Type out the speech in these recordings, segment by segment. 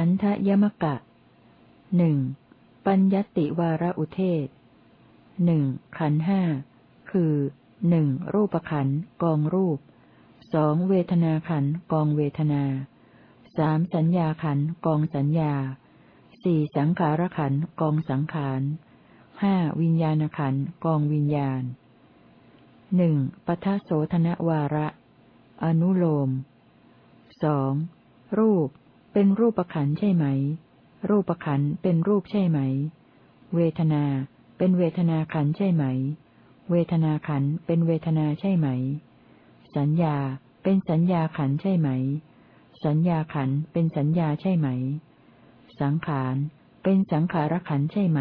ขันธยมกะหนึ่งปัญญติวาระอุเทศหนึ่งขันห้าคือหนึ่งรูปขันกองรูปสองเวทนาขันกองเวทนาสามสัญญาขันกองสัญญาสี่สังขารขันกองสังขารห้าวิญญาณขันกองวิญญาณหนึ่งปทัโสธนวาระ อนุโลมสองรูป เป็นรูปขันใช่ไหม รูปขันเป็นรูปใช่ไหม เวทนา เป็นเวทนาขันใช่ไหม เวทนาขันเป็นเวทนาใช่ไหม สัญญา เป็นสัญญาขันใช่ไหม สัญญาขันเป็นสัญญาใช่ไหม สังขาร เป็นสังขารขันใช่ไหม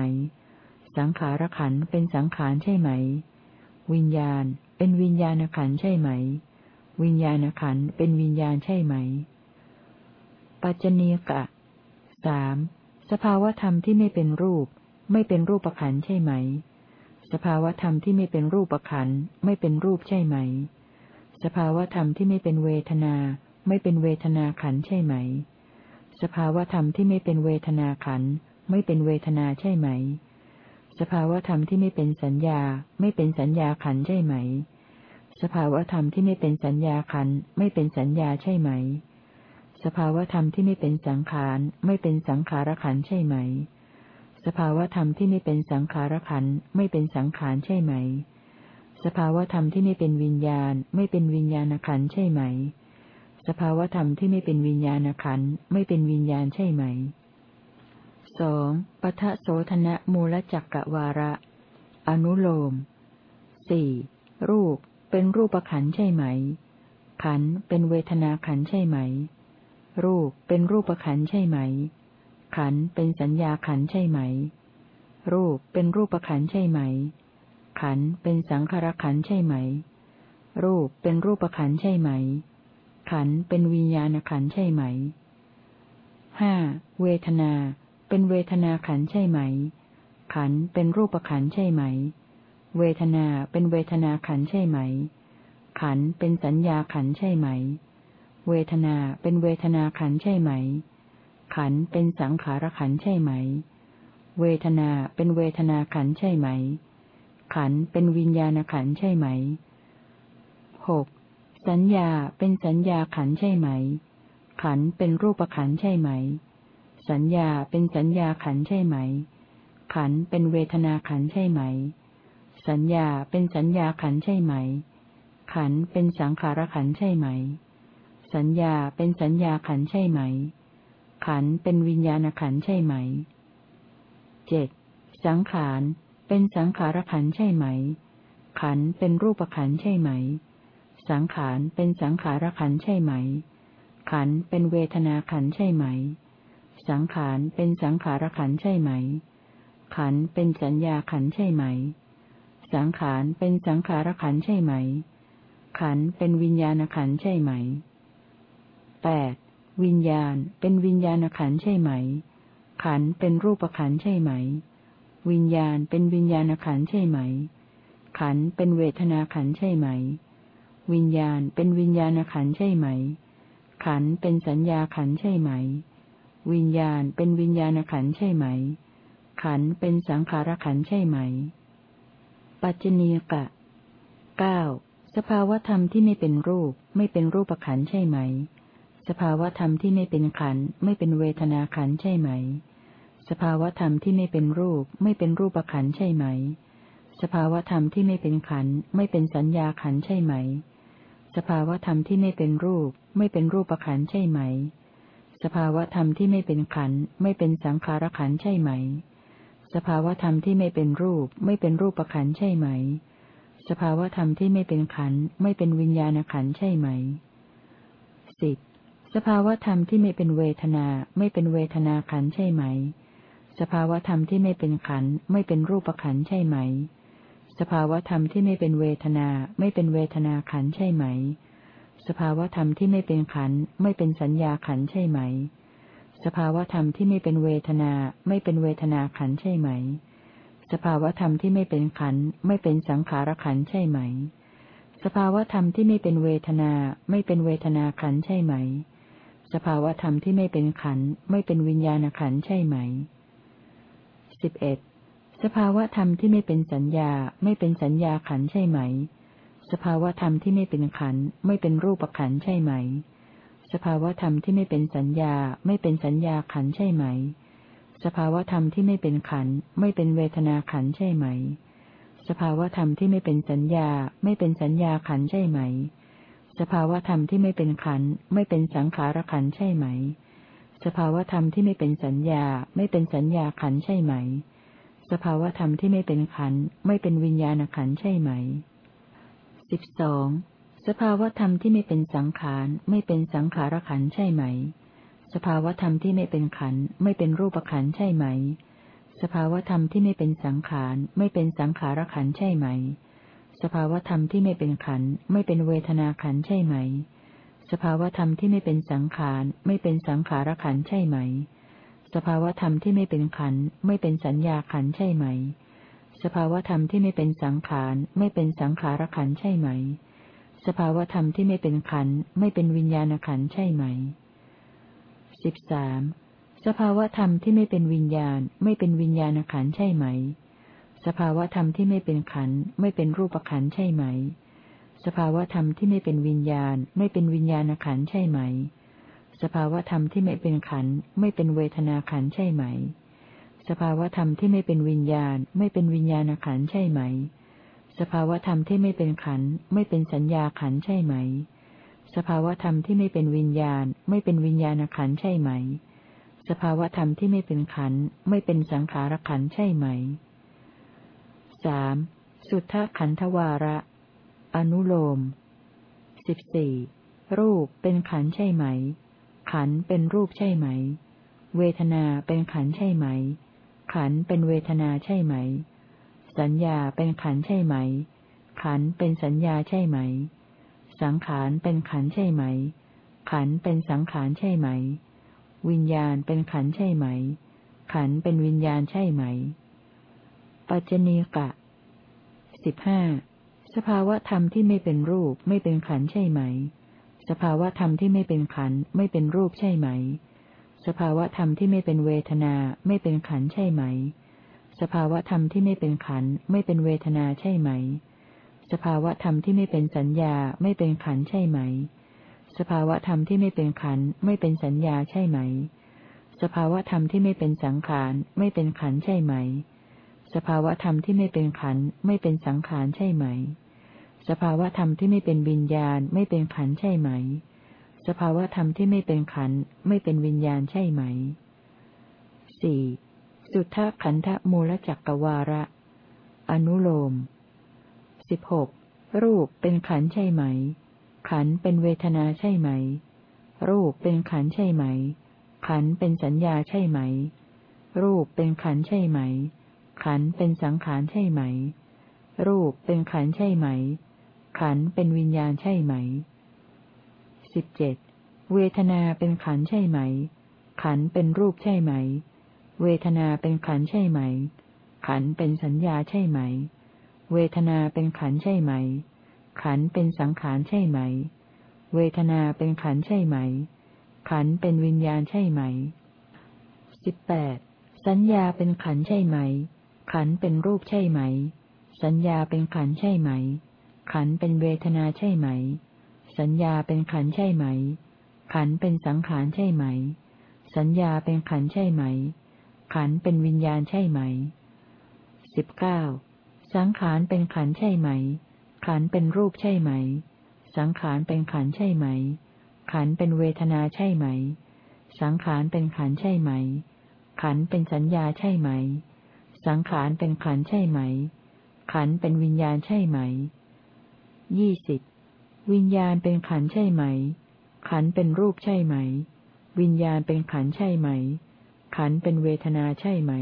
สังขารขันเป็นสังขารใช่ไหม วิญญาณ เป็นวิญญาณขันใช่ไหม วิญญาณขันเป็นวิญญาณใช่ไหม ปัจจเนกะสามสภาวธรรมที่ไม่เป็นรูป ไม่เป็นรูปขันใช่ไหม สภาวธรรมที่ไม่เป็นรูปขันไม่เป็นรูปใช่ไหม สภาวธรรมที่ไม่เป็นเวทนา ไม่เป็นเวทนาขันใช่ไหม สภาวธรรมที่ไม่เป็นเวทนาขันไม่เป็นเวทนาใช่ไหม สภาวธรรมที่ไม่เป็นสัญญา ไม่เป็นสัญญาขันใช่ไหม สภาวธรรมที่ไม่เป็นสัญญาขันไม่เป็นสัญญาใช่ไหม สภาวธรรมที่ไม่เป็นสังขารไม่เป็นสังขารขันใช่ไหม สภาวธรรมที่ไม่เป็นสังขารขันไม่เป็นสังขารใช่ไหม สภาวธรรมที่ไม่เป็นวิญญาณ ไม่เป็นวิญญาณขันใช่ไหม สภาวธรรมที่ไม่เป็นวิญญาณขันไม่เป็นวิญญาณใช่ไหมสองปทะโสธนะมูลจักกะวาระ อนุโลมสี่รูปเป็นรูปขันใช่ไหม ขันเป็นเวทนาขันใช่ไหม รูปเป็นรูปขันใช่ไหม ขันเป็นสัญญาขันใช่ไหม รูปเป็นรูปขันใช่ไหม ขันเป็นสังขารขันใช่ไหม รูปเป็นรูปขันใช่ไหม ขันเป็นวิญญาณขันใช่ไหมห้าเวทนา เป็นเวทนาขันใช่ไหม ขันเป็นรูปขันใช่ไหม เวทนาเป็นเวทนาขันใช่ไหม ขันเป็นสัญญาขันใช่ไหม เวทนาเป็นเวทนาขันใช่ไหม ขันเป็นสังขารขันใช่ไหม เวทนาเป็นเวทนาขันใช่ไหม ขันเป็นวิญญาณขันใช่ไหมหกสัญญาเป็นสัญญาขันใช่ไหม ขันเป็นรูปขันใช่ไหม สัญญาเป็นสัญญาขันใช่ไหม ขันเป็นเวทนาขันใช่ไหม สัญญาเป็นสัญญาขันใช่ไหม ขันเป็นสังขารขันใช่ไหม สัญญาเป็นสัญญาขันใช่ไหม ขันเป็นวิญญาณขันใช่ไหมเจ็ดสังขารเป็นสังขารขันใช่ไหม ขันเป็นรูปขันใช่ไหม สังขารเป็นสังขารขันใช่ไหม ขันเป็นเวทนาขันใช่ไหม สังขารเป็นสังขารขันใช่ไหม ขันเป็นสัญญาขันใช่ไหม สังขารเป็นสังขารขันใช่ไหม ขันเป็นวิญญาณขันใช่ไหม แปดวิญญาณเป็นวิญญาณขันใช่ไหม ขันเป็นรูปขันใช่ไหม วิญญาณเป็นวิญญาณขันใช่ไหม ขันเป็นเวทนาขันใช่ไหม วิญญาณเป็นวิญญาณขันใช่ไหม ขันเป็นสัญญาขันใช่ไหม วิญญาณเป็นวิญญาณขันใช่ไหม ขันเป็นสังขารขันใช่ไหม ปัจจเนกะเก้าสภาวธรรมที่ไม่เป็นรูปไม่เป็นรูปขันใช่ไหม สภาวธรรมที่ไม่เป็นขันไม่เป็นเวทนาขันใช่ไหม สภาวธรรมที่ไม่เป็นรูป ไม่เป็นรูปขันใช่ไหม สภาวธรรมที่ไม่เป็นขันไม่เป็นสัญญาขันใช่ไหม สภาวธรรมที่ไม่เป็นรูป ไม่เป็นรูปขันใช่ไหม สภาวธรรมที่ไม่เป็นขันไม่เป็นสังขารขันใช่ไหม สภาวธรรมที่ไม่เป็นรูป ไม่เป็นรูปขันใช่ไหม สภาวธรรมที่ไม่เป็นขันไม่เป็นวิญญาณขันใช่ไหมสิบ สภาวธรรมที่ไม่เป็นเวทนาไม่เป็นเวทนาขันใช่ไหม สภาวธรรมที่ไม่เป็นขันไม่เป็นรูปขันใช่ไหม สภาวธรรมที่ไม่เป็นเวทนาไม่เป็นเวทนาขันใช่ไหม สภาวธรรมที่ไม่เป็นขันไม่เป็นสัญญาขันใช่ไหม สภาวธรรมที่ไม่เป็นเวทนาไม่เป็นเวทนาขันใช่ไหม สภาวธรรมที่ไม่เป็นขันไม่เป็นสังขารขันใช่ไหม สภาวธรรมที่ไม่เป็นเวทนาไม่เป็นเวทนาขันใช่ไหม สภาวธรรมที่ไม่เป็นขันธ์ไม่เป็นวิญญาณขันธ์ใช่ไหมสิบเอ็ดสภาวธรรมที่ไม่เป็นสัญญาไม่เป็นสัญญาขันธ์ใช่ไหม สภาวธรรมที่ไม่เป็นขันธ์ไม่เป็นรูปขันธ์ใช่ไหม สภาวธรรมที่ไม่เป็นสัญญาไม่เป็นสัญญาขันธ์ใช่ไหม สภาวธรรมที่ไม่เป็นขันธ์ไม่เป็นเวทนาขันธ์ใช่ไหม สภาวธรรมที่ไม่เป็นสัญญาไม่เป็นสัญญาขันธ์ใช่ไหม สภาวธรรมที่ไม่เป็นขันไม่เป็นสังขารขันใช่ไหม สภาวธรรมที่ไม่เป็นสัญญา ไม่เป็นสัญญาขันใช่ไหม สภาวธรรมที่ไม่เป็นขันไม่เป็นวิญญาณขันใช่ไหมสิบสองสภาวธรรมที่ไม่เป็นสังขารไม่เป็นสังขารขันใช่ไหม สภาวธรรมที่ไม่เป็นขันไม่เป็นรูปขันใช่ไหม สภาวธรรมที่ไม่เป็นสังขารไม่เป็นสังขารขันใช่ไหม ภาวธรรมที่ไม่เป็นขันไม่เป็นเวทนาขันใช่ไหม สภาวธรรมที่ไม่เป็นสังขารไม่เป็นสังขารขันใช่ไหม สภาวธรรมที่ไม่เป็นขันไม่เป็นสัญญาขันใช่ไหม สภาวธรรมที่ไม่เป็นสังขารไม่เป็นสังขารขันใช่ไหม สภาวธรรมที่ไม่เป็นขันไม่เป็นวิญญาณขันใช่ไหมสิบสามสภาวธรรมที่ไม่เป็นวิญญาณไม่เป็นวิญญาณขันใช่ไหม สภาวธรรมที่ไม่เป็นขันไม่เป็นรูปขันใช่ไหม สภาวธรรมที่ไม่เป็นวิญญาณ ไม่เป็นวิญญาณขันใช่ไหม สภาวธรรมที่ไม่เป็นขันไม่เป็นเวทนาขันใช่ไหม สภาวธรรมที่ไม่เป็นวิญญาณ ไม่เป็นวิญญาณขันใช่ไหม สภาวธรรมที่ไม่เป็นขันไม่เป็นสัญญาขันใช่ไหม สภาวธรรมที่ไม่เป็นวิญญาณ ไม่เป็นวิญญาณขันใช่ไหม สภาวธรรมที่ไม่เป็นขันไม่เป็นสังขารขันใช่ไหม สามสุทธขันธวาระ อนุโลมสิบสี่รูปเป็นขันใช่ไหม ขันเป็นรูปใช่ไหม เวทนาเป็นขันใช่ไหม ขันเป็นเวทนาใช่ไหม สัญญาเป็นขันใช่ไหม ขันเป็นสัญญาใช่ไหม สังขารเป็นขันใช่ไหม ขันเป็นสังขารใช่ไหม วิญญาณเป็นขันใช่ไหม ขันเป็นวิญญาณใช่ไหม ปัจจเนกะสิบห้าสภาวะธรรมที่ไม่เป็นรูปไม่เป็นขันใช่ไหม สภาวะธรรมที่ไม่เป็นขันไม่เป็นรูปใช่ไหม สภาวะธรรมที่ไม่เป็นเวทนาไม่เป็นขันใช่ไหม สภาวะธรรมที่ไม่เป็นขันไม่เป็นเวทนาใช่ไหม สภาวะธรรมที่ไม่เป็นสัญญาไม่เป็นขันใช่ไหม สภาวะธรรมที่ไม่เป็นขันไม่เป็นสัญญาใช่ไหม สภาวะธรรมที่ไม่เป็นสังขารไม่เป็นขันใช่ไหม สภาวะธรรมที่ไม่เป็นขันไม่เป็นสังขารใช่ไหม สภาวธรรมที่ไม่เป็นวิญญาณไม่เป็นขันใช่ไหม สภาวธรรมที่ไม่เป็นขันไม่เป็นวิญญาณใช่ไหมสี่สุทธขันธมูลจักกวาระ อนุโลมสิบหกรูปเป็นขันใช่ไหม ขันเป็นเวทนาใช่ไหม รูปเป็นขันใช่ไหม ขันเป็นสัญญาใช่ไหม รูปเป็นขันใช่ไหม ขันเป็นสังขารใช่ไหม รูปเป็นขันใช่ไหม ขันเป็นวิญญาณใช่ไหมสิบเจ็ดเวทนาเป็นขันใช่ไหม ขันเป็นรูปใช่ไหม เวทนาเป็นขันใช่ไหม ขันเป็นสัญญาใช่ไหม เวทนาเป็นขันใช่ไหม ขันเป็นสังขารใช่ไหม เวทนาเป็นขันใช่ไหม ขันเป็นวิญญาณใช่ไหมสิบแปดสัญญาเป็นขันใช่ไหม ขันเป็นรูปใช่ไหม สัญญาเป็นขันใช่ไหม ขันเป็นเวทนาใช่ไหม สัญญาเป็นขันใช่ไหม ขันเป็นสังขารใช่ไหม สัญญาเป็นขันใช่ไหม ขันเป็นวิญญาณใช่ไหมสิบเก้าสังขารเป็นขันใช่ไหม ขันเป็นรูปใช่ไหม สังขารเป็นขันใช่ไหม ขันเป็นเวทนาใช่ไหม สังขารเป็นขันใช่ไหม ขันเป็นสัญญาใช่ไหม สังขารเป็นขันใช่ไหม ขันเป็นวิญญาณใช่ไหม ยี่สิบ วิญญาณเป็นขันใช่ไหม ขันเป็นรูปใช่ไหม วิญญาณเป็นขันใช่ไหม ขันเป็นเวทนาใช่ไหม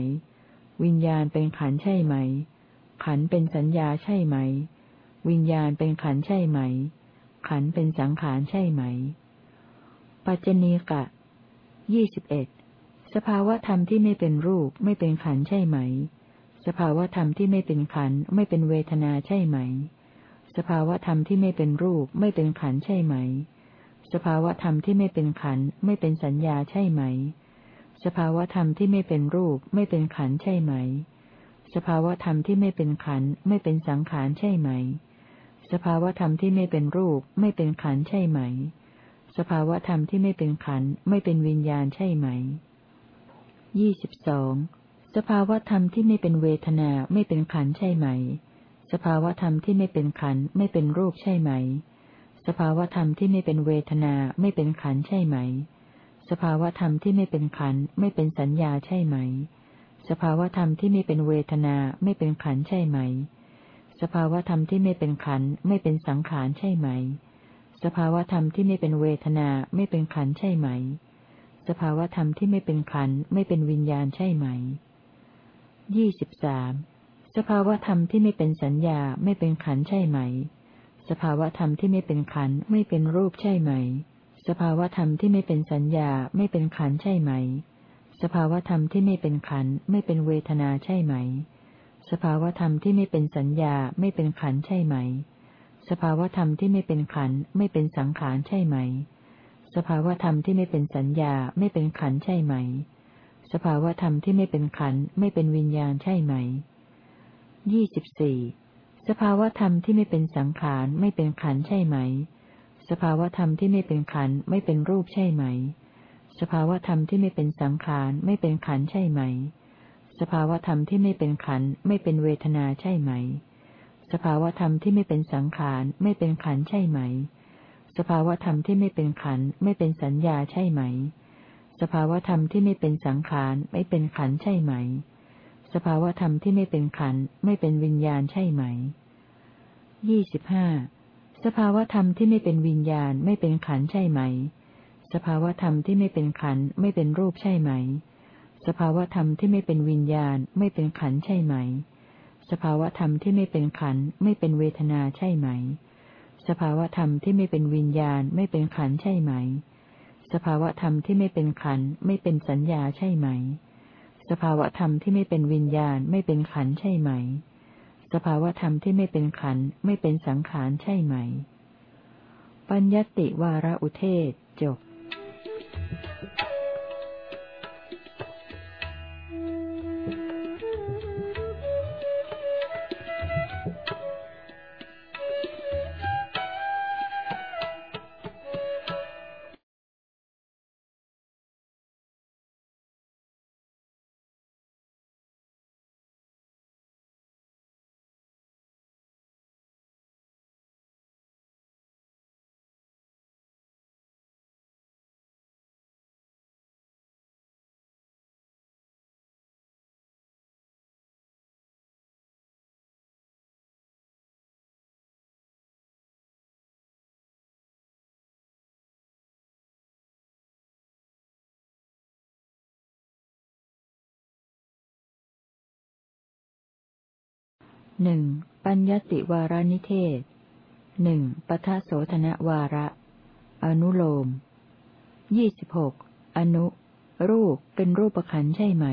วิญญาณเป็นขันใช่ไหม ขันเป็นสัญญาใช่ไหม วิญญาณเป็นขันใช่ไหม ขันเป็นสังขารใช่ไหม ปัจจเนกะยี่สิบเอ็ด สภาวธรรมที่ไม่เป็นรูปไม่เป็นขันใช่ไหม สภาวธรรมที่ไม่เป็นขันไม่เป็นเวทนาใช่ไหม สภาวะธรรมที่ไม่เป็นรูปไม่เป็นขันใช่ไหม สภาวธรรมที่ไม่เป็นขันไม่เป็นสัญญาใช่ไหม สภาวธรรมที่ไม่เป็นรูปไม่เป็นขันใช่ไหม สภาวธรรมที่ไม่เป็นขันไม่เป็นสังขารใช่ไหม สภาวธรรมที่ไม่เป็นรูปไม่เป็นขันใช่ไหม สภาวธรรมที่ไม่เป็นขันไม่เป็นวิญญาณใช่ไหม ยี่สิบสองสภาวธรรมที่ไม่เป็นเวทนาไม่เป็นขันใช่ไหม สภาวธรรมที่ไม่เป็นขันไม่เป็นรูปใช่ไหม สภาวธรรมที่ไม่เป็นเวทนาไม่เป็นขันใช่ไหม สภาวธรรมที่ไม่เป็นขันไม่เป็นสัญญาใช่ไหม สภาวธรรมที่ไม่เป็นเวทนาไม่เป็นขันใช่ไหม สภาวธรรมที่ไม่เป็นขันไม่เป็นสังขารใช่ไหม สภาวธรรมที่ไม่เป็นเวทนาไม่เป็นขันใช่ไหม สภาวธรรมที่ไม่เป็นขันไม่เป็นวิญญาณใช่ไหมยี่สิบสามสภาวธรรมที่ไม่เป็นสัญญาไม่เป็นขันใช่ไหม สภาวธรรมที่ไม่เป็นขันไม่เป็นรูปใช่ไหม สภาวธรรมที่ไม่เป็นสัญญาไม่เป็นขันใช่ไหม สภาวธรรมที่ไม่เป็นขันไม่เป็นเวทนาใช่ไหม สภาวธรรมที่ไม่เป็นสัญญาไม่เป็นขันใช่ไหม สภาวธรรมที่ไม่เป็นขันไม่เป็นสังขารใช่ไหม สภาวธรรมที่ไม่เป็นสัญญาไม่เป็นขันใช่ไหม สภาวธรรมที่ไม่เป็นขันไม่เป็นวิญญาณใช่ไหมยี่สิบสี่สภาวธรรมที่ไม่เป็นสังขารไม่เป็นขันใช่ไหม สภาวธรรมที่ไม่เป็นขันไม่เป็นรูปใช่ไหม สภาวธรรมที่ไม่เป็นสังขารไม่เป็นขันใช่ไหม สภาวธรรมที่ไม่เป็นขันไม่เป็นเวทนาใช่ไหม สภาวธรรมที่ไม่เป็นสังขารไม่เป็นขันใช่ไหม สภาวธรรมที่ไม่เป็นขันไม่เป็นสัญญาใช่ไหม สภาวธรรมที่ไม่เป็นสังขารไม่เป็นขันใช่ไหม สภาวธรรมที่ไม่เป็นขันไม่เป็นวิญญาณใช่ไหมยี่สิบห้าสภาวธรรมที่ไม่เป็นวิญญาณไม่เป็นขันใช่ไหม สภาวธรรมที่ไม่เป็นขันไม่เป็นรูปใช่ไหม สภาวธรรมที่ไม่เป็นวิญญาณไม่เป็นขันใช่ไหม สภาวธรรมที่ไม่เป็นขันไม่เป็นเวทนาใช่ไหม สภาวธรรมที่ไม่เป็นวิญญาณไม่เป็นขันใช่ไหม สภาวะธรรมที่ไม่เป็นขันไม่เป็นสัญญาใช่ไหม สภาวะธรรมที่ไม่เป็นวิญญาณไม่เป็นขันใช่ไหม สภาวะธรรมที่ไม่เป็นขันไม่เป็นสังขารใช่ไหม ปัญญติวาระอุเทศจบ หนึ่งปัญญติวารานิเทศหนึ่งปทะโสธนวาระ อนุโลมยี่สิบหกอนุ รูปเป็นรูปประคันใช่ไหม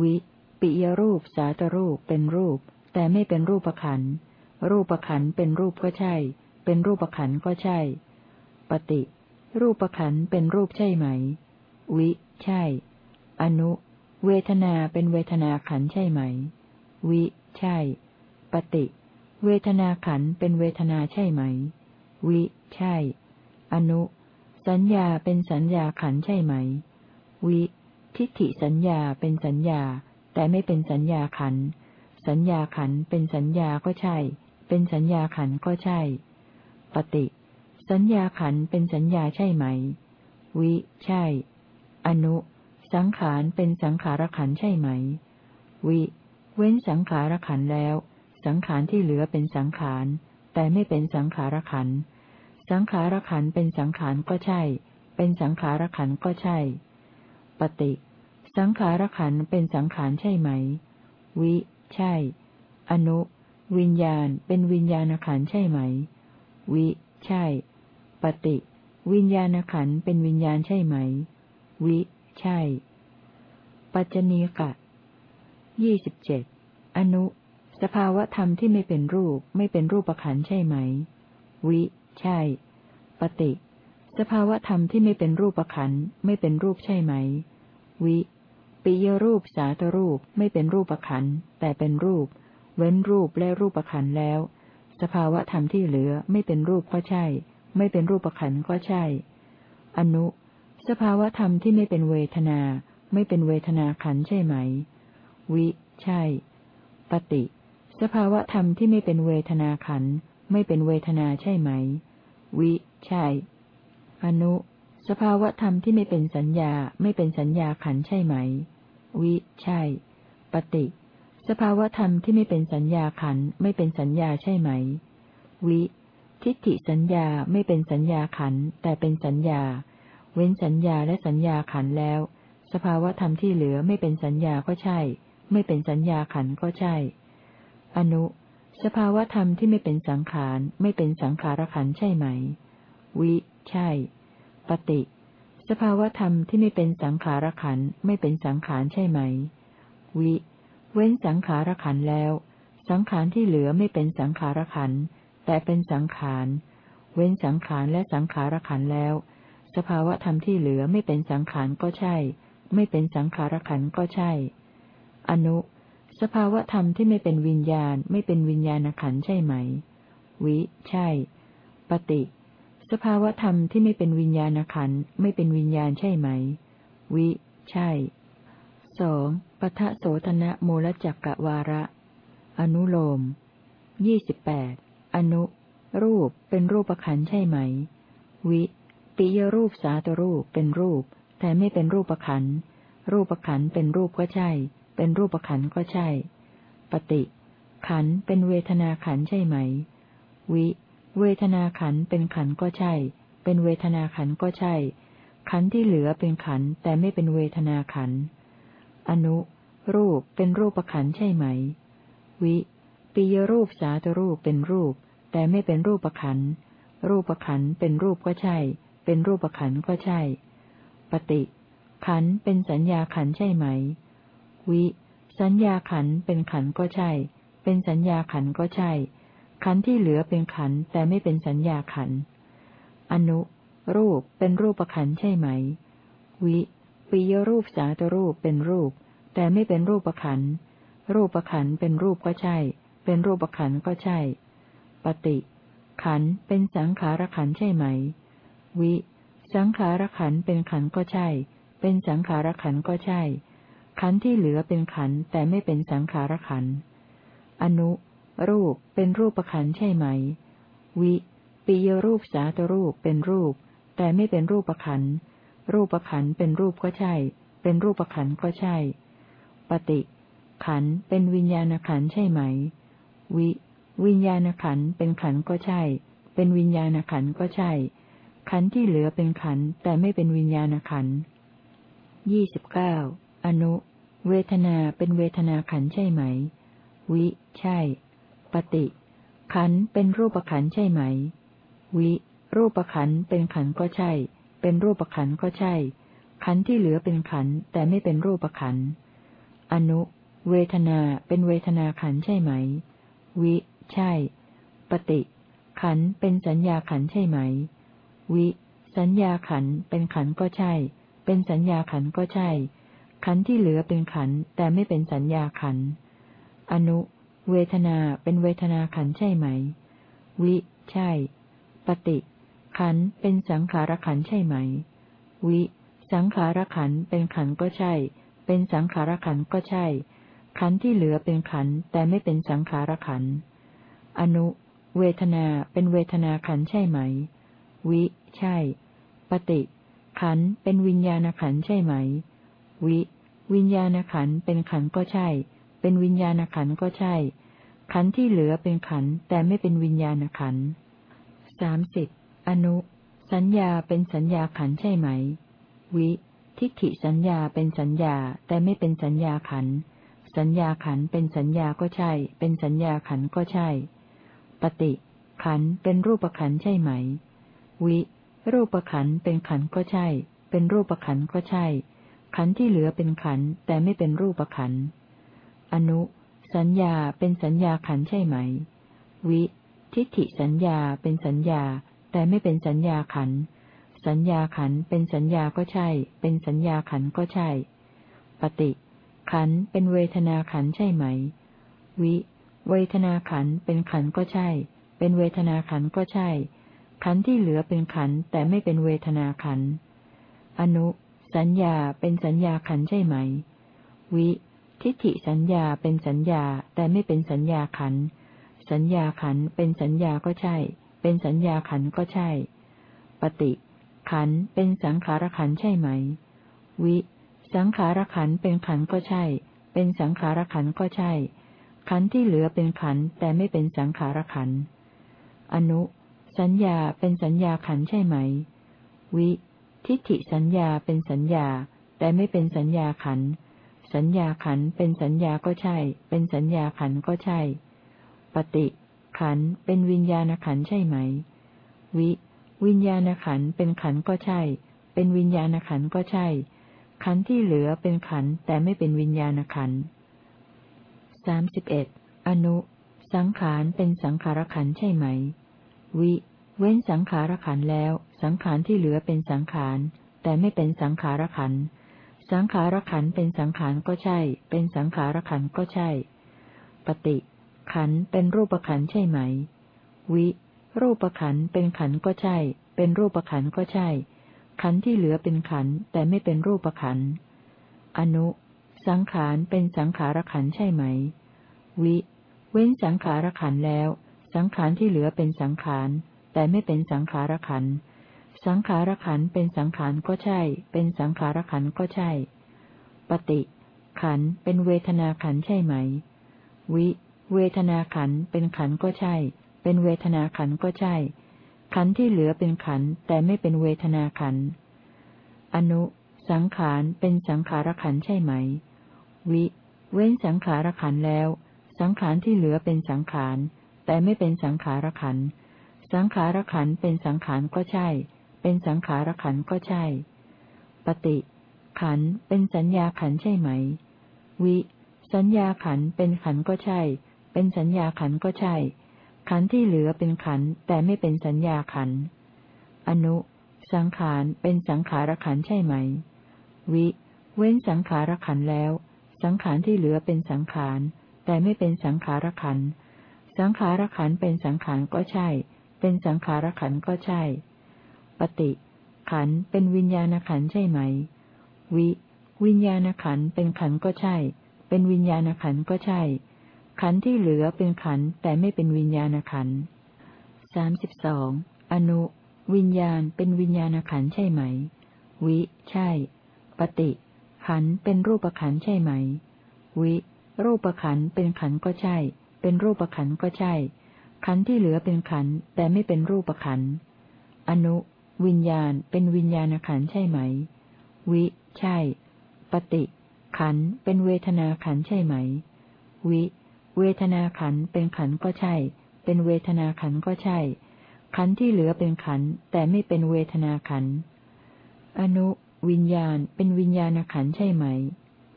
วิ ปิยรูปสาตรูปเป็นรูป แต่ไม่เป็นรูปประคันรูปประคันเป็นรูปก็ใช่ เป็นรูปประคันก็ใช่ ปฏิ รูปประคันเป็นรูปใช่ไหม วิ ใช่ อนุ เวทนาเป็นเวทนาขันใช่ไหม วิ ใช่ ปฏิ เวทนาขันเป็นเวทนาใช่ไหม วิ ใช่ อนุ สัญญาเป็นสัญญาขันใช่ไหม วิ ทิฏฐิสัญญาเป็นสัญญา แต่ไม่เป็นสัญญาขัน สัญญาขันเป็นสัญญาก็ใช่ เป็นสัญญาขันก็ใช่ ปฏิ สัญญาขันเป็นสัญญาใช่ไหม วิ ใช่ อนุ สังขารเป็นสังขารขันใช่ไหม วิ เว้นสังขารขันแล้ว สังขารที่เหลือเป็นสังขาร แต่ไม่เป็นสังขารขัน สังขารขันเป็นสังขารก็ใช่ เป็นสังขารขันก็ใช่ ปฏิ สังขารขันเป็นสังขารใช่ไหม วิ ใช่ อนุ วิญญาณเป็นวิญญาณขันใช่ไหม วิ ใช่ ปฏิ วิญญาณขันเป็นวิญญาณใช่ไหม วิ ใช่ ปัจจณีกะยี่สิบเจ็ด อนุ สภาวะธรรมที่ไม่เป็นรูป ไม่เป็นรูปประขันใช่ไหม วิ ใช่ ปฏิ สภาวธรรมที่ไม่เป็นรูปขันไม่เป็นรูปใช่ไหม วิ ปิยรูปสาตรูปไม่เป็นรูปขันแต่เป็นรูป เว้นรูปและรูปขันแล้ว สภาวธรรมที่เหลือไม่เป็นรูปก็ใช่ ไม่เป็นรูปขันก็ใช่ อนุ สภาวธรรมที่ไม่เป็นเวทนา ไม่เป็นเวทนาขันใช่ไหม วิ ใช่ ปฏิสภาวะธรรมที่ไม่เป็นเวทนาขัน ไม่เป็นเวทนาใช่ไหม วิ ใช่ อนุ สภาวะธรรมที่ไม่เป็นสัญญา ไม่เป็นสัญญาขันใช่ไหม วิ ใช่ ปฏิ สภาวะธรรมที่ไม่เป็นสัญญาขัน ไม่เป็นสัญญาใช่ไหม วิ ทิฏฐิสัญญาไม่เป็นสัญญาขัน แต่เป็นสัญญา เว้นสัญญาและสัญญาขันแล้ว สภาวะธรรมที่เหลือไม่เป็นสัญญาก็ใช่ ไม่เป็นสัญญาขันก็ใช่ อนุ สภาวธรรมที่ไม่เป็นสังขาร ไม่เป็นสังขารขันใช่ไหม วิ ใช่ ปฏิ สภาวธรรมที่ไม่เป็นสังขารขันไม่เป็นสังขารใช่ไหม วิ เว้นสังขารขันแล้ว สังขารที่เหลือไม่เป็นสังขารขันแต่เป็นสังขาร เว้นสังขารและสังขารขันแล้ว สภาวธรรมที่เหลือไม่เป็นสังขารก็ใช่ ไม่เป็นสังขารขันก็ใช่ อนุ สภาวธรรมที่ไม่เป็นวิญญาณไม่เป็นวิญญาณขันใช่ไหม วิ ใช่ ปฏิ สภาวธรรมที่ไม่เป็นวิญญาณขันไม่เป็นวิญญาณใช่ไหม วิ ใช่สองปทะโสธนะมูลจักกะวาระ อนุโลมยี่สิบแปดอนุ รูปเป็นรูปขันใช่ไหม วิ ปิยรูปสาตรูปเป็นรูป แต่ไม่เป็นรูปขันรูปขันเป็นรูปก็ใช่ เป็นรูปขันก็ใช่ ปฏิ ขันเป็นเวทนาขันใช่ไหม วิ เวทนาขันเป็นขันก็ใช่ เป็นเวทนาขันก็ใช่ ขันที่เหลือเป็นขันแต่ไม่เป็นเวทนาขัน อนุ รูปเป็นรูปขันใช่ไหม วิปิยรูปสาตรูปเป็นรูป แต่ไม่เป็นรูปขัน รูปขันเป็นรูปก็ใช่ เป็นรูปขันก็ใช่ ปฏิ ขันเป็นสัญญาขันใช่ไหม วิ สัญญาขันเป็นขันก็ใช่ เป็นสัญญาขันก็ใช่ ขันที่เหลือเป็นขันแต่ไม่เป็นสัญญาขัน อนุ รูปเป็นรูปขันใช่ไหม วิปิยรูปสาตรูปเป็นรูป แต่ไม่เป็นรูปขัน รูปขันเป็นรูปก็ใช่ เป็นรูปขันก็ใช่ ปฏิ ขันเป็นสังขารขันใช่ไหม วิ สังขารขันเป็นขันก็ใช่ เป็นสังขารขันก็ใช่ ขันธ์ที่เหลือเป็นขันธ์แต่ไม่เป็นสังขารขันธ์อนุ รูปเป็นรูปขันธ์ใช่ไหม วิปิยรูปสาตรูปเป็นรูป แต่ไม่เป็นรูปขันธ์รูปขันธ์เป็นรูปก็ใช่ เป็นรูปขันธ์ก็ใช่ ปฏิ ขันธ์เป็นวิญญาณขันธ์ใช่ไหม วิ วิญญาณขันธ์เป็นขันธ์ก็ใช่ เป็นวิญญาณขันธ์ก็ใช่ ขันธ์ที่เหลือเป็นขันธ์แต่ไม่เป็นวิญญาณขันธ์ยี่สิบเก้าอนุ เวทนาเป็นเวทนาขันใช่ไหม วิ ใช่ ปฏิ ขันเป็นรูปขันใช่ไหม วิ รูปขันเป็นขันก็ใช่ เป็นรูปขันก็ใช่ ขันที่เหลือเป็นขันแต่ไม่เป็นรูปขัน อนุ เวทนาเป็นเวทนาขันใช่ไหม วิ ใช่ ปฏิ ขันเป็นสัญญาขันใช่ไหม วิ สัญญาขันเป็นขันก็ใช่ เป็นสัญญาขันก็ใช่ ขันที่เหลือเป็นขันแต่ไม่เป็นสัญญาขันอนุ เวทนาเป็นเวทนาขันใช่ไหม วิ ใช่ ปฏิ ขันเป็นสังขารขันใช่ไหม วิ สังขารขันเป็นขันก็ใช่ เป็นสังขารขันก็ใช่ ขันที่เหลือเป็นขันแต่ไม่เป็นสังขารขันอนุ เวทนาเป็นเวทนาขันใช่ไหม วิ ใช่ ปฏิ ขันเป็นวิญญาณขันใช่ไหม วิ วิญญาณขันเป็นขันก็ใช่ เป็นวิญญาณขันก็ใช่ ขันที่เหลือเป็นขันแต่ไม่เป็นวิญญาณขันสามสิบอนุ สัญญาเป็นสัญญาขันใช่ไหม วิ ทิฏฐิสัญญาเป็นสัญญาแต่ไม่เป็นสัญญาขัน สัญญาขันเป็นสัญญาก็ใช่ เป็นสัญญาขันก็ใช่ ปฏิ ขันเป็นรูปขันใช่ไหม วิ รูปขันเป็นขันก็ใช่ เป็นรูปขันก็ใช่ ขันที่เหลือเป็นขันแต่ไม่เป็นรูปขันอนุ สัญญาเป็นสัญญาขันใช่ไหม วิ ทิฏฐิสัญญาเป็นสัญญา แต่ไม่เป็นสัญญาขันสัญญาขันเป็นสัญญาก็ใช่ เป็นสัญญาขันก็ใช่ ปฏิ ขันเป็นเวทนาขันใช่ไหม วิ เวทนาขันเป็นขันก็ใช่ เป็นเวทนาขันก็ใช่ขันที่เหลือเป็นขันแต่ไม่เป็นเวทนาขันอนุ สัญญาเป็นสัญญาขันใช่ไหม วิ ทิฏฐิสัญญาเป็นสัญญาแต่ไม่เป็นสัญญาขัน สัญญาขันเป็นสัญญาก็ใช่ เป็นสัญญาขันก็ใช่ ปฏิ ขันเป็นสังขารขันใช่ไหม วิ สังขารขันเป็นขันก็ใช่ เป็นสังขารขันก็ใช่ ขันที่เหลือเป็นขันแต่ไม่เป็นสังขารขัน อนุ สัญญาเป็นสัญญาขันใช่ไหม วิ ทิฏฐิสัญญาเป็นสัญญา แต่ไม่เป็นสัญญาขัน สัญญาขันเป็นสัญญาก็ใช่ เป็นสัญญาขันก็ใช่ ปฏิขันเป็นวิญญาณขันใช่ไหม วิ วิญญาณขันเป็นขันก็ใช่ เป็นวิญญาณขันก็ใช่ ขันที่เหลือเป็นขันแต่ไม่เป็นวิญญาณขันสามสิบเอ็ดอนุ สังขารเป็นสังขารขันใช่ไหม วิ เว้นสังขารขันแล้ว สังขารที่เหลือเป็นสังขาร แต่ไม่เป็นสังขารขัน สังขารขันเป็นสังขารก็ใช่ เป็นสังขารขันก็ใช่ ปฏิ ขันเป็นรูปขันใช่ไหม วิ รูปขันเป็นขันก็ใช่ เป็นรูปขันก็ใช่ ขันที่เหลือเป็นขันแต่ไม่เป็นรูปขัน อนุ สังขารเป็นสังขารขันใช่ไหม วิ เว้นสังขารขันแล้ว สังขารที่เหลือเป็นสังขาร แต่ไม่เป็นสังขารขัน สังขารขันเป็นสังขารก็ใช่ เป็นสังขารขันก็ใช่ ปฏิ ขันเป็นเวทนาขันใช่ไหม วิ เวทนาขันเป็นขันก็ใช่ เป็นเวทนาขันก็ใช่ ขันที่เหลือเป็นขันแต่ไม่เป็นเวทนาขัน อนุ สังขารเป็นสังขารขันใช่ไหม วิ เว้นสังขารขันแล้ว สังขารที่เหลือเป็นสังขารแต่ไม่เป็นสังขารขัน สังขารขันเป็นสังขารก็ใช่ เป็นสังขารขันก็ใช่ ปฏิ ขันเป็นสัญญาขันใช่ไหม วิ สัญญาขันเป็นขันก็ใช่ เป็นสัญญาขันก็ใช่ ขันที่เหลือเป็นขันแต่ไม่เป็นสัญญาขัน อนุ สังขารเป็นสังขารขันใช่ไหม วิ เว้นสังขารขันแล้ว สังขารที่เหลือเป็นสังขารแต่ไม่เป็นสังขารขันสังขารขันเป็นสังขารก็ใช่ เป็นสังขารขันก็ใช่ ปฏิ ขันเป็นวิญญาณขันใช่ไหม วิ วิญญาณขันเป็นขันก็ใช่ เป็นวิญญาณขันก็ใช่ ขันที่เหลือเป็นขันแต่ไม่เป็นวิญญาณขันสามสิบสองอนุ วิญญาณเป็นวิญญาณขันใช่ไหม วิ ใช่ ปฏิ ขันเป็นรูปขันใช่ไหม วิ รูปขันเป็นขันก็ใช่ เป็นรูปขันก็ใช่ ขันธ์ที่เหลือเป็นขันธ์แต่ไม่เป็นรูปขันธ์อนุ วิญญาณเป็นวิญญาณขันธ์ใช่ไหม วิ ใช่ ปฏิ ขันธ์เป็นเวทนาขันธ์ใช่ไหม วิ เวทนาขันเป็นขันก็ใช่ เป็นเวทนาขันก็ใช่ ขันที่เหลือเป็นขันแต่ไม่เป็นเวทนาขันอนุ วิญญาณเป็นวิญญาณขันใช่ไหม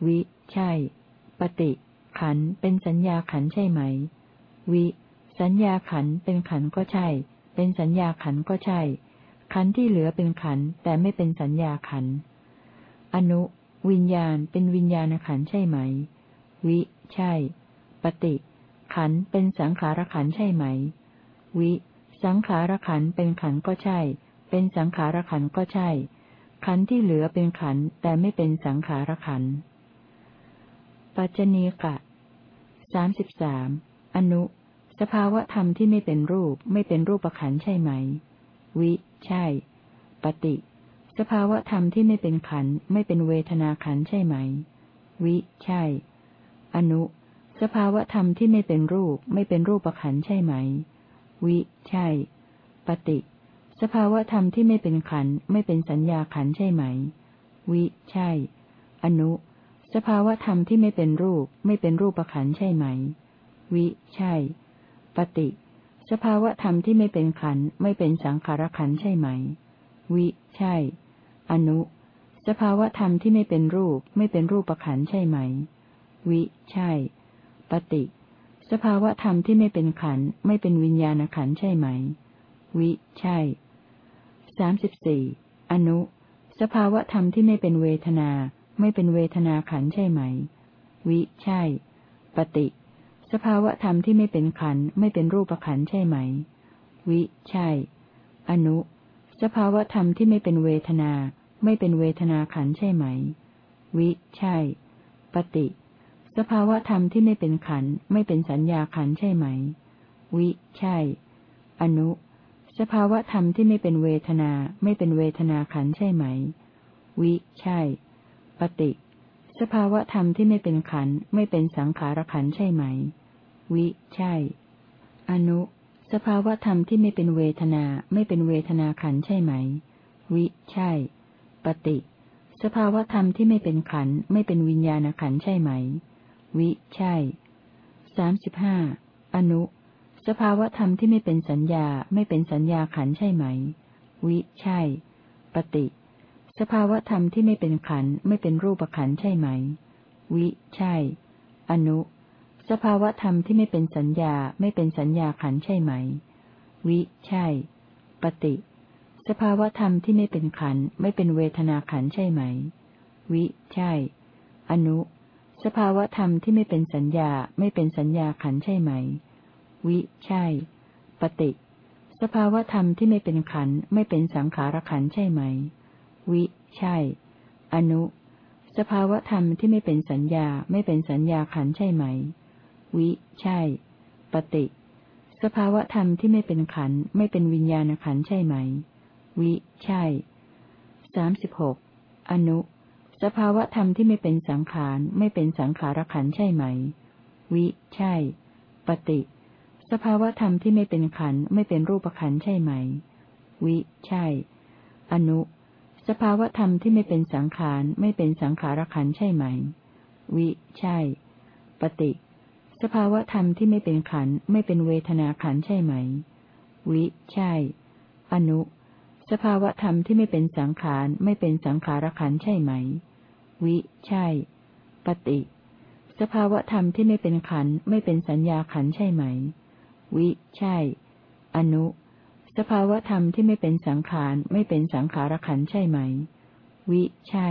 วิ ใช่ ปฏิ ขันเป็นสัญญาขันใช่ไหม วิ สัญญาขันเป็นขันก็ใช่ เป็นสัญญาขันก็ใช่ ขันที่เหลือเป็นขันแต่ไม่เป็นสัญญาขัน อนุ วิญญาณเป็นวิญญาณขันใช่ไหม วิ ใช่ ปฏิ ขันเป็นสังขารขันใช่ไหม วิ สังขารขันเป็นขันก็ใช่ เป็นสังขารขันก็ใช่ ขันที่เหลือเป็นขันแต่ไม่เป็นสังขารขันปัจจเนกะสามสิบสามอนุ สภาวะธรรมที่ไม่เป็นรูปไม่เป็นรูปขันใช่ไหม วิ ใช่ ปฏิ สภาวะธรรมที่ไม่เป็นขันไม่เป็นเวทนาขันใช่ไหม วิ ใช่ อนุ สภาวะธรรมที่ไม่เป็นรูปไม่เป็นรูปขันใช่ไหม วิ ใช่ ปฏิ สภาวะธรรมที่ไม่เป็นขันไม่เป็นสัญญาขันใช่ไหม วิ ใช่ อนุ สภาวะธรรมที่ไม่เป็นรูปไม่เป็นรูปขันใช่ไหม วิ ใช่ ปฏิ สภาวะธรรมที่ไม่เป็นขันไม่เป็นสังขารขันใช่ไหม วิ ใช่ อนุ สภาวะธรรมที่ไม่เป็นรูป ไม่เป็นรูปประขันใช่ไหม วิ ใช่ ปฏิ สภาวะธรรมที่ไม่เป็นขันไม่เป็นวิญญาณขันใช่ไหม วิ ใช่สามสิบสี่อนุ สภาวะธรรมที่ไม่เป็นเวทนา ไม่เป็นเวทนาขันธ์ใช่ไหม วิ ใช่ ปฏิ สภาวะธรรมที่ไม่เป็นขันธ์ไม่เป็นรูปขันธ์ใช่ไหม วิ ใช่ อนุ สภาวะธรรมที่ไม่เป็นเวทนา ไม่เป็นเวทนาขันธ์ใช่ไหม วิ ใช่ ปฏิ สภาวะธรรมที่ไม่เป็นขันธ์ไม่เป็นสัญญาขันธ์ใช่ไหม วิ ใช่ อนุ สภาวะธรรมที่ไม่เป็นเวทนา ไม่เป็นเวทนาขันธ์ใช่ไหม วิ ใช่ ปฏิ สภาวะธรรมที่ไม่เป็นขันธ์ไม่เป็นสังขารขันธ์ใช่ไหม วิ ใช่ อนุ สภาวะธรรมที่ไม่เป็นเวทนาไม่เป็นเวทนาขันใช่ไหม วิ ใช่ ปฏิ สภาวะธรรมที่ไม่เป็นขันไม่เป็นวิญญาณขันใช่ไหม วิ ใช่สามสิบห้าอนุ สภาวะธรรมที่ไม่เป็นสัญญาไม่เป็นสัญญาขันใช่ไหม วิ ใช่ ปฏิ สภาวะธรรมที่ไม่เป็นขันไม่เป็นรูปขันใช่ไหม วิ ใช่ อนุ สภาวะธรรมที่ไม่เป็นสัญญาไม่เป็นสัญญาขันใช่ไหม วิ ใช่ ปฏิ สภาวะธรรมที่ไม่เป็นขันไม่เป็นเวทนาขันใช่ไหม วิ ใช่ อนุ สภาวะธรรมที่ไม่เป็นสัญญาไม่เป็นสัญญาขันใช่ไหม วิ ใช่ ปฏิ สภาวะธรรมที่ไม่เป็นขันไม่เป็นสังขารขันใช่ไหม วิ ใช่ อนุ สภาวะธรรมที่ไม่เป็นสัญญาไม่เป็นสัญญาขันใช่ไหม วิ ใช่ ปฏิ สภาวะธรรมที่ไม่เป็นขันไม่เป็นวิญญาณขันใช่ไหม วิ ใช่สามสิบหกอนุ สภาวะธรรมที่ไม่เป็นสังขารไม่เป็นสังขารขันใช่ไหม วิ ใช่ ปฏิ สภาวะธรรมที่ไม่เป็นขันไม่เป็นรูปขันใช่ไหม วิ ใช่ อนุ สภาวะธรรมที่ไม่เป็นสังขารไม่เป็นสังขารขันใช่ไหม วิ ใช่ ปฏิ สภาวะธรรมที่ไม่เป็นขันธ์ไม่เป็นเวทนาขันธ์ใช่ไหม วิ ใช่ อนุ สภาวะธรรมที่ไม่เป็นสังขารไม่เป็นสังขารขันธ์ใช่ไหม วิ ใช่ ปฏิ สภาวะธรรมที่ไม่เป็นขันธ์ไม่เป็นสัญญาขันธ์ใช่ไหม วิ ใช่ อนุ สภาวะธรรมที่ไม่เป็นสังขารไม่เป็นสังขารขันธ์ใช่ไหม วิ ใช่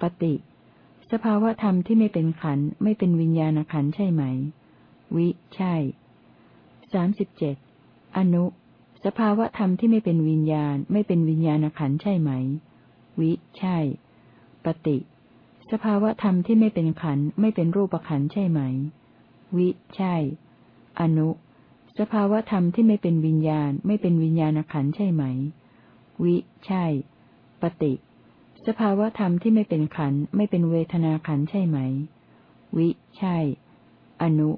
ปฏิ สภาวะธรรมที่ไม่เป็นขันธ์ไม่เป็นวิญญาณขันธ์ใช่ไหม วิ ใช่สามสิบเจ็ดอนุ สภาวะธรรมที่ไม่เป็นวิญญาณ ไม่เป็นวิญญาณขันธ์ใช่ไหม วิ ใช่ ปฏิ สภาวะธรรมที่ไม่เป็นขันธ์ไม่เป็นรูปขันธ์ใช่ไหม วิ ใช่ อนุ สภาวะธรรมที่ไม่เป็นวิญญาณ ไม่เป็นวิญญาณขันธ์ใช่ไหม วิ ใช่ ปฏิ สภาวะธรรมที่ไม่เป็นขันธ์ไม่เป็นเวทนาขันธ์ใช่ไหม วิ ใช่ อนุ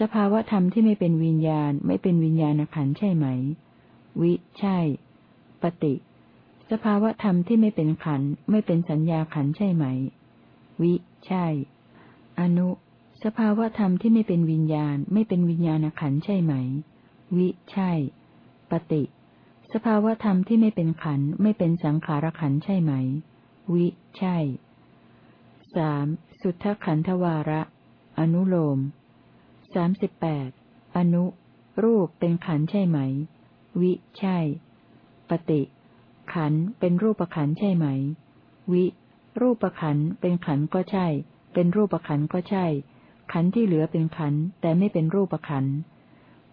สภาวะธรรมที่ไม่เป็นวิญญาณ ไม่เป็นวิญญาณขันธ์ใช่ไหม วิ ใช่ ปฏิ สภาวะธรรมที่ไม่เป็นขันธ์ไม่เป็นสัญญาขันธ์ใช่ไหม วิ ใช่ อนุ สภาวะธรรมที่ไม่เป็นวิญญาณ ไม่เป็นวิญญาณขันธ์ใช่ไหม วิ ใช่ ปฏิ สภาวะธรรมที่ไม่เป็นขันธ์ไม่เป็นสังขารขันธ์ใช่ไหม วิ ใช่สามสุทธขันธวาระ อนุโลมสามสิบแปดอนุ รูปเป็นขันธใช่ไหม วิ ใช่ ปฏิ ขันเป็นรูปขันธใช่ไหม วิ รูปขันธเป็นขันธก็ใช่ เป็นรูปขันธก็ใช่ ขันธที่เหลือเป็นขันธแต่ไม่เป็นรูปขันธ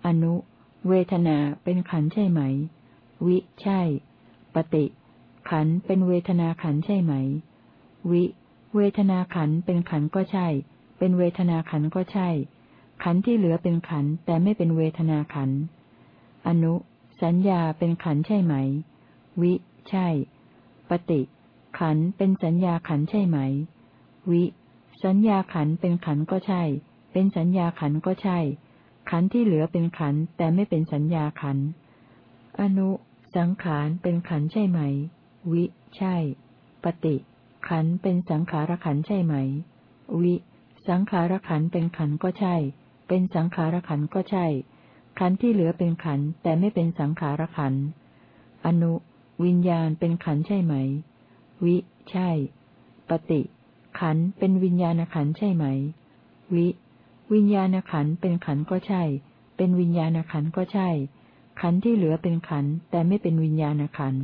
อนุ เวทนาเป็นขันธใช่ไหม วิ ใช่ ปฏิ ขันเป็นเวทนาขันใช่ไหม วิ เวทนาขันเป็นขันก็ใช่ เป็นเวทนาขันก็ใช่ ขันที่เหลือเป็นขันแต่ไม่เป็นเวทนาขัน อนุ สัญญาเป็นขันใช่ไหม วิ ใช่ ปฏิ ขันเป็นสัญญาขันใช่ไหม วิ สัญญาขันเป็นขันก็ใช่ เป็นสัญญาขันก็ใช่ ขันที่เหลือเป็นขันแต่ไม่เป็นสัญญาขัน อนุ สังขารเป็นขันใช่ไหม วิ ใช่ ปฏิ ขันเป็นสังขารขันใช่ไหม วิ สังขารขันเป็นขันก็ใช่ เป็นสังขารขันก็ใช่ ขันที่เหลือเป็นขันแต่ไม่เป็นสังขารขัน อนุ วิญญาณเป็นขันใช่ไหม วิ ใช่ ปฏิ ขันเป็นวิญญาณขันใช่ไหม วิ วิญญาณขันเป็นขันก็ใช่ เป็นวิญญาณขันก็ใช่ขันที่เหลือเป็นขันแต่ไม่เป็นวิญญาณขันธ์